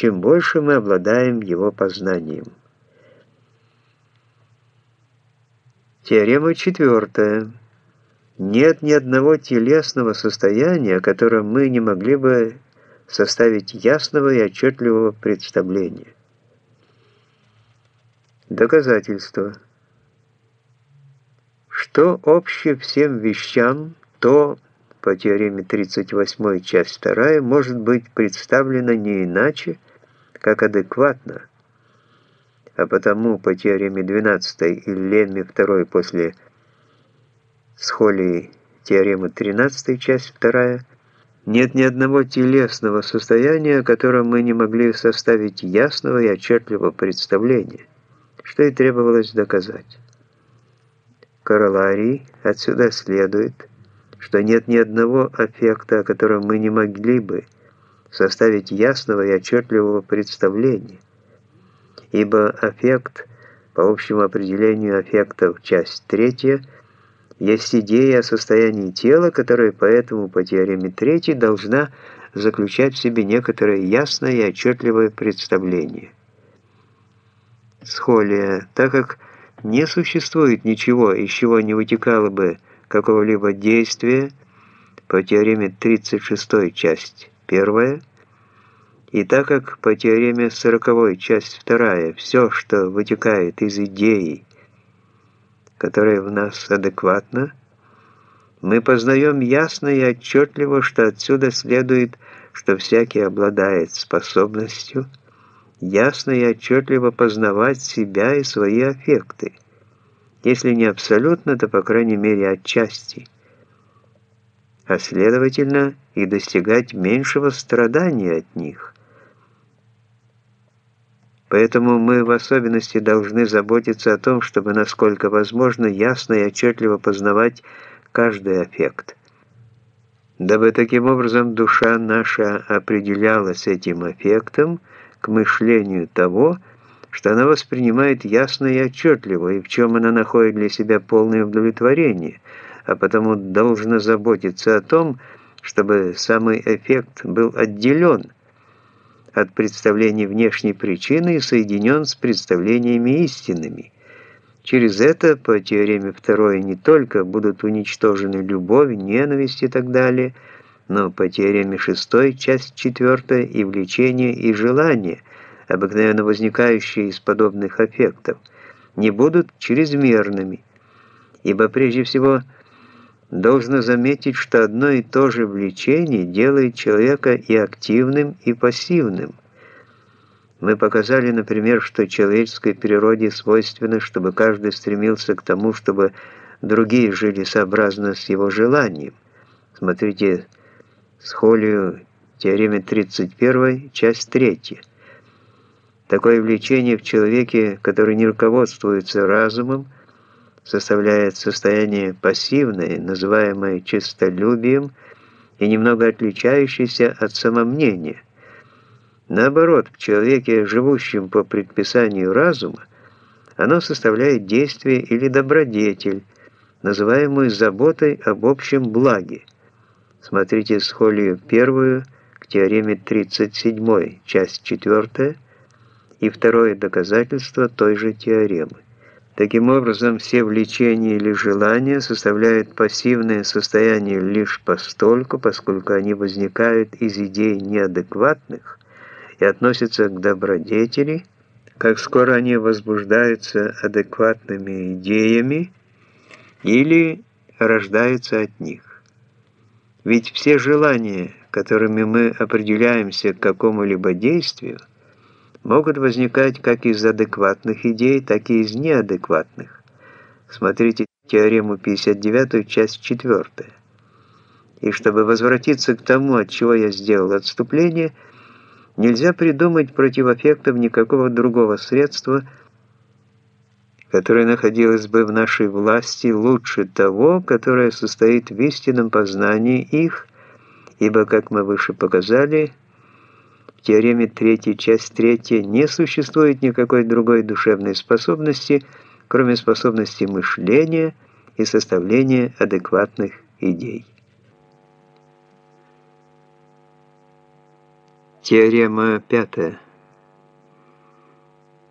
чем больше мы обладаем его познанием. Теорема четвертая. Нет ни одного телесного состояния, о котором мы не могли бы составить ясного и отчетливого представления. Доказательство. Что общее всем вещам, то, по теореме 38, часть 2, может быть представлено не иначе, как адекватно, а потому по теореме 12 и Лемме 2 после Схолии теоремы 13, часть 2, нет ни одного телесного состояния, о котором мы не могли составить ясного и отчетливого представления, что и требовалось доказать. Короларий отсюда следует, что нет ни одного аффекта, о котором мы не могли бы составить ясного и отчетливого представления, ибо аффект, по общему определению аффектов, часть третья – есть идея о состоянии тела, которая поэтому по теореме третьей должна заключать в себе некоторое ясное и отчетливое представление. Схолия, так как не существует ничего, из чего не вытекало бы какого-либо действия, по теореме 36 часть 1, и так как по теореме 40 часть 2 все, что вытекает из идеи, которое в нас адекватно, мы познаем ясно и отчетливо, что отсюда следует, что всякий обладает способностью ясно и отчетливо познавать себя и свои аффекты, если не абсолютно, то по крайней мере отчасти, а следовательно и достигать меньшего страдания от них – Поэтому мы в особенности должны заботиться о том, чтобы насколько возможно ясно и отчетливо познавать каждый аффект. Дабы таким образом душа наша определялась этим аффектом к мышлению того, что она воспринимает ясно и отчетливо, и в чем она находит для себя полное удовлетворение, а потому должна заботиться о том, чтобы самый эффект был отделен – от представлений внешней причины и соединен с представлениями истинными. Через это, по теореме второй, не только будут уничтожены любовь, ненависть и так далее, но по теореме шестой, часть четвертая, и влечение, и желание, обыкновенно возникающие из подобных аффектов, не будут чрезмерными, ибо прежде всего – Должно заметить, что одно и то же влечение делает человека и активным, и пассивным. Мы показали, например, что человеческой природе свойственно, чтобы каждый стремился к тому, чтобы другие жили сообразно с его желанием. Смотрите схолию теореме 31, часть 3. Такое влечение в человеке, который не руководствуется разумом, составляет состояние пассивное, называемое честолюбием и немного отличающееся от самомнения. Наоборот, в человеке, живущем по предписанию разума, оно составляет действие или добродетель, называемую заботой об общем благе. Смотрите схолию первую к теореме 37, часть 4, и второе доказательство той же теоремы. Таким образом, все влечения или желания составляют пассивное состояние лишь постольку, поскольку они возникают из идей неадекватных и относятся к добродетели, как скоро они возбуждаются адекватными идеями или рождаются от них. Ведь все желания, которыми мы определяемся к какому-либо действию, могут возникать как из адекватных идей, так и из неадекватных. Смотрите теорему 59, часть 4. И чтобы возвратиться к тому, от чего я сделал отступление, нельзя придумать против аффектов никакого другого средства, которое находилось бы в нашей власти лучше того, которое состоит в истинном познании их, ибо, как мы выше показали, в теореме 3, часть 3 не существует никакой другой душевной способности, кроме способности мышления и составления адекватных идей. Теорема пятая.